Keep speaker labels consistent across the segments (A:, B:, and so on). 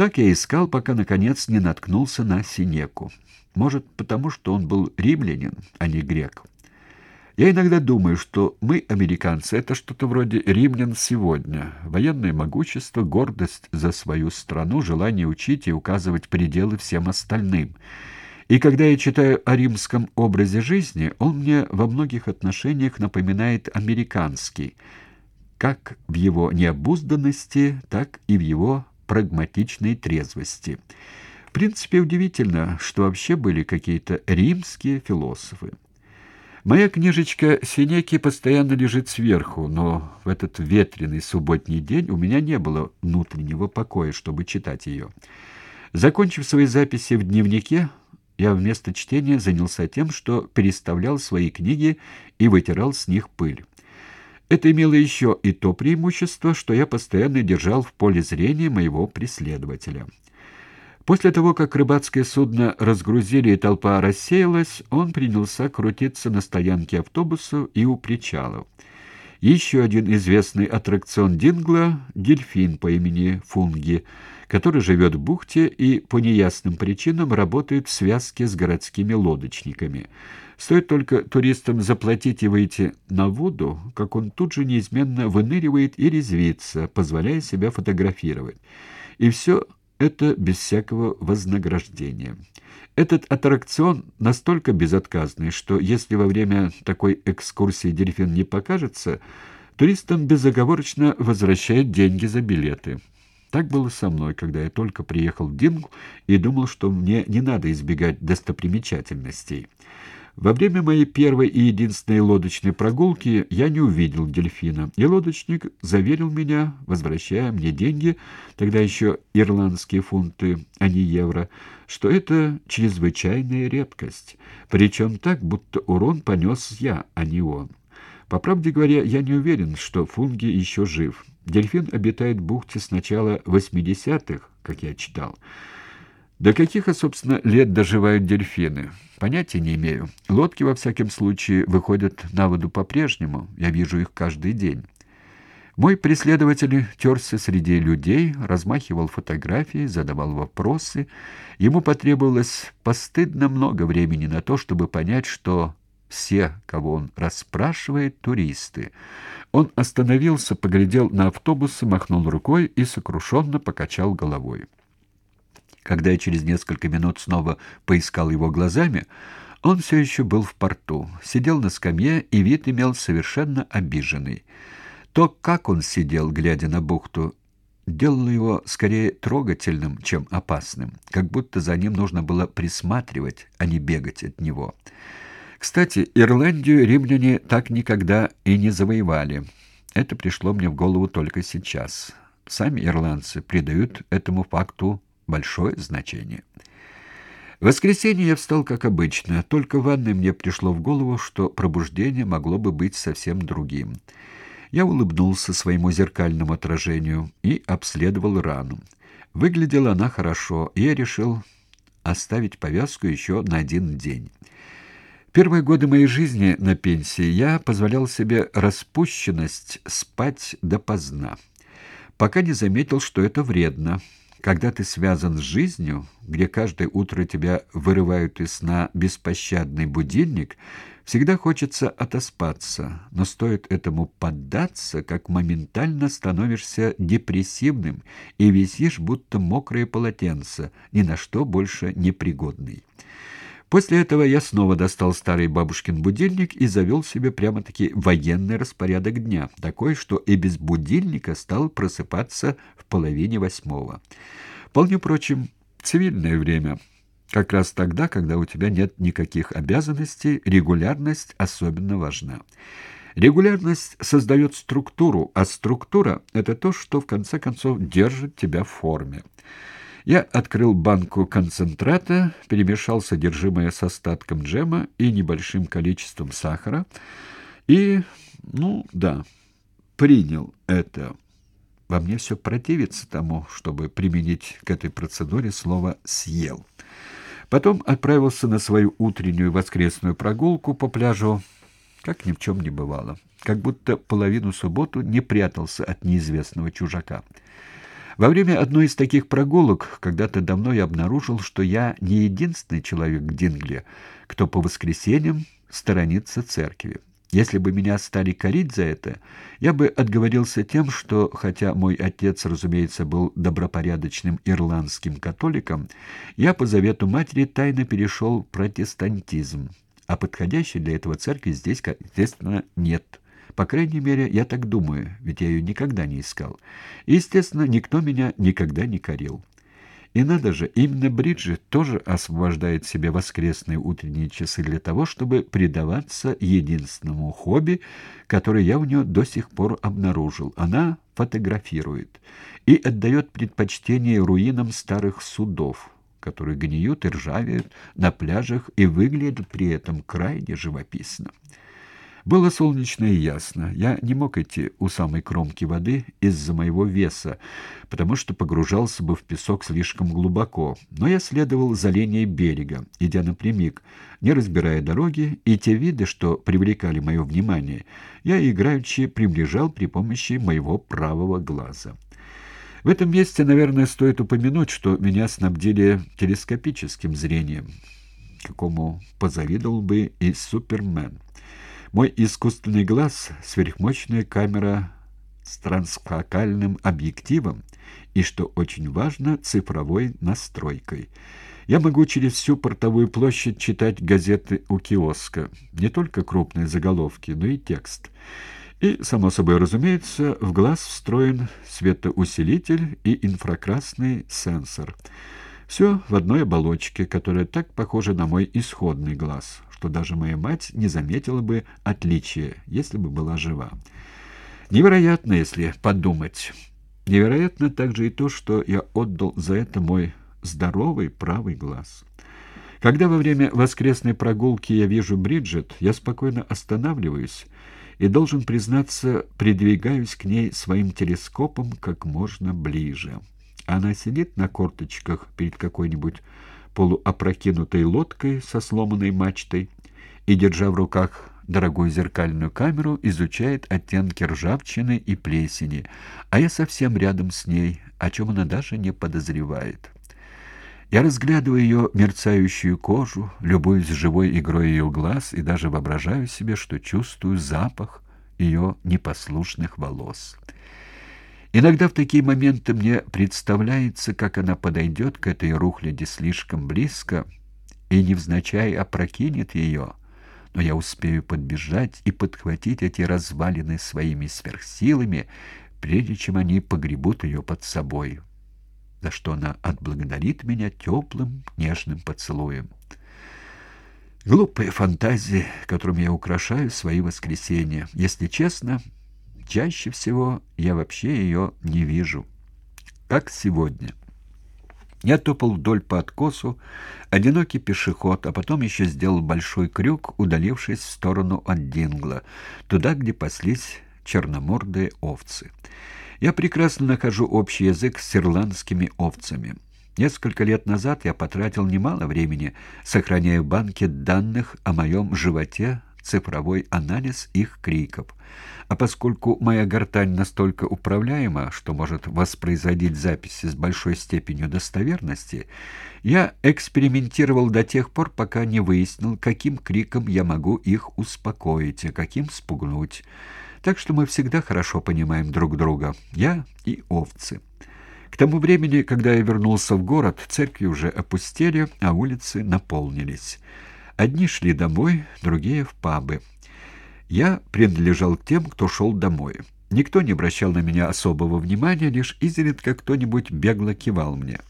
A: Так я искал, пока, наконец, не наткнулся на Синеку. Может, потому что он был римлянин, а не грек. Я иногда думаю, что мы, американцы, это что-то вроде римлян сегодня. Военное могущество, гордость за свою страну, желание учить и указывать пределы всем остальным. И когда я читаю о римском образе жизни, он мне во многих отношениях напоминает американский, как в его необузданности, так и в его прагматичной трезвости. В принципе, удивительно, что вообще были какие-то римские философы. Моя книжечка Синеки постоянно лежит сверху, но в этот ветреный субботний день у меня не было внутреннего покоя, чтобы читать ее. Закончив свои записи в дневнике, я вместо чтения занялся тем, что переставлял свои книги и вытирал с них пыль. Это имело еще и то преимущество, что я постоянно держал в поле зрения моего преследователя. После того, как рыбацкое судно разгрузили и толпа рассеялась, он принялся крутиться на стоянке автобуса и у причалов. Еще один известный аттракцион Дингла — дельфин по имени Фунги, который живет в бухте и по неясным причинам работает в связке с городскими лодочниками. Стоит только туристам заплатить и выйти на воду, как он тут же неизменно выныривает и резвится, позволяя себя фотографировать. И все это без всякого вознаграждения. Этот аттракцион настолько безотказный, что если во время такой экскурсии дельфин не покажется, туристам безоговорочно возвращают деньги за билеты. Так было со мной, когда я только приехал в Дингу и думал, что мне не надо избегать достопримечательностей. Во время моей первой и единственной лодочной прогулки я не увидел дельфина, и лодочник заверил меня, возвращая мне деньги, тогда еще ирландские фунты, а не евро, что это чрезвычайная редкость, причем так, будто урон понес я, а не он. По правде говоря, я не уверен, что Фунги еще жив. Дельфин обитает в бухте с начала 80-х, как я читал. До каких, собственно, лет доживают дельфины? Понятия не имею. Лодки, во всяком случае, выходят на воду по-прежнему. Я вижу их каждый день. Мой преследователь терся среди людей, размахивал фотографии, задавал вопросы. Ему потребовалось постыдно много времени на то, чтобы понять, что все, кого он расспрашивает, туристы. Он остановился, поглядел на автобусы, махнул рукой и сокрушенно покачал головой. Когда я через несколько минут снова поискал его глазами, он все еще был в порту, сидел на скамье и вид имел совершенно обиженный. То, как он сидел, глядя на бухту, делало его скорее трогательным, чем опасным, как будто за ним нужно было присматривать, а не бегать от него. Кстати, Ирландию римляне так никогда и не завоевали. Это пришло мне в голову только сейчас. Сами ирландцы придают этому факту большое значение. В воскресенье я встал как обычно, только в ванной мне пришло в голову, что пробуждение могло бы быть совсем другим. Я улыбнулся своему зеркальному отражению и обследовал рану. Выглядела она хорошо, и я решил оставить повязку еще на один день. Первые годы моей жизни на пенсии я позволял себе распущенность спать допоздна, пока не заметил, что это вредно. Когда ты связан с жизнью, где каждое утро тебя вырывают из сна беспощадный будильник, всегда хочется отоспаться, но стоит этому поддаться, как моментально становишься депрессивным и висишь, будто мокрое полотенце, ни на что больше непригодный. После этого я снова достал старый бабушкин будильник и завел себе прямо-таки военный распорядок дня, такой, что и без будильника стал просыпаться в половине восьмого. Вполне прочим, цивильное время. Как раз тогда, когда у тебя нет никаких обязанностей, регулярность особенно важна. Регулярность создает структуру, а структура — это то, что в конце концов держит тебя в форме. Я открыл банку концентрата, перемешал содержимое с остатком джема и небольшим количеством сахара и, ну да, принял это. Во мне все противится тому, чтобы применить к этой процедуре слово «съел». Потом отправился на свою утреннюю воскресную прогулку по пляжу, как ни в чем не бывало, как будто половину субботу не прятался от неизвестного чужака. Во время одной из таких прогулок когда-то давно я обнаружил, что я не единственный человек в Дингле, кто по воскресеньям сторонится церкви. Если бы меня стали корить за это, я бы отговорился тем, что, хотя мой отец, разумеется, был добропорядочным ирландским католиком, я по завету матери тайно перешел протестантизм, а подходящей для этого церкви здесь, естественно, нет. По крайней мере, я так думаю, ведь я ее никогда не искал. Естественно, никто меня никогда не корил. И надо же, именно Бриджит тоже освобождает себе воскресные утренние часы для того, чтобы предаваться единственному хобби, которое я у нее до сих пор обнаружил. Она фотографирует и отдает предпочтение руинам старых судов, которые гниют и ржавеют на пляжах и выглядят при этом крайне живописно. Было солнечно и ясно. Я не мог идти у самой кромки воды из-за моего веса, потому что погружался бы в песок слишком глубоко. Но я следовал за линией берега, идя напрямик, не разбирая дороги, и те виды, что привлекали мое внимание, я играючи приближал при помощи моего правого глаза. В этом месте, наверное, стоит упомянуть, что меня снабдили телескопическим зрением, какому позавидовал бы и Супермен. Мой искусственный глаз — сверхмощная камера с трансфокальным объективом и, что очень важно, цифровой настройкой. Я могу через всю портовую площадь читать газеты у киоска, не только крупные заголовки, но и текст. И, само собой разумеется, в глаз встроен светоусилитель и инфракрасный сенсор. Все в одной оболочке, которая так похожа на мой исходный глаз что даже моя мать не заметила бы отличия, если бы была жива. Невероятно, если подумать. Невероятно также и то, что я отдал за это мой здоровый правый глаз. Когда во время воскресной прогулки я вижу Бриджит, я спокойно останавливаюсь и, должен признаться, придвигаюсь к ней своим телескопом как можно ближе. Она сидит на корточках перед какой-нибудь полуопрокинутой лодкой со сломанной мачтой и, держа в руках дорогую зеркальную камеру, изучает оттенки ржавчины и плесени, а я совсем рядом с ней, о чем она даже не подозревает. Я разглядываю ее мерцающую кожу, любуюсь живой игрой ее глаз и даже воображаю себе, что чувствую запах ее непослушных волос. Иногда в такие моменты мне представляется, как она подойдет к этой рухляди слишком близко и невзначай опрокинет ее, но я успею подбежать и подхватить эти развалины своими сверхсилами, прежде чем они погребут ее под собой, за что она отблагодарит меня теплым, нежным поцелуем. Глупые фантазии, которыми я украшаю свои воскресенья. Если честно, Чаще всего я вообще ее не вижу. Как сегодня. Я топал вдоль по откосу, одинокий пешеход, а потом еще сделал большой крюк, удалившись в сторону от Дингла, туда, где паслись черномордые овцы. Я прекрасно нахожу общий язык с ирландскими овцами. Несколько лет назад я потратил немало времени, сохраняя в банке данных о моем животе цифровой анализ их криков. А поскольку моя гортань настолько управляема, что может воспроизводить записи с большой степенью достоверности, я экспериментировал до тех пор, пока не выяснил, каким криком я могу их успокоить, а каким спугнуть. Так что мы всегда хорошо понимаем друг друга, я и овцы. К тому времени, когда я вернулся в город, церкви уже опустели, а улицы наполнились. Одни шли домой, другие в пабы. Я принадлежал к тем, кто шел домой. Никто не обращал на меня особого внимания, лишь изредка кто-нибудь бегло кивал мне.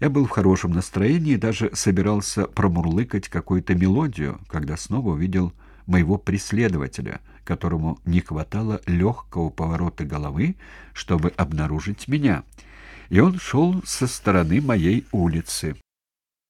A: Я был в хорошем настроении и даже собирался промурлыкать какую-то мелодию, когда снова увидел моего преследователя, которому не хватало легкого поворота головы, чтобы обнаружить меня. И он шел со стороны моей улицы.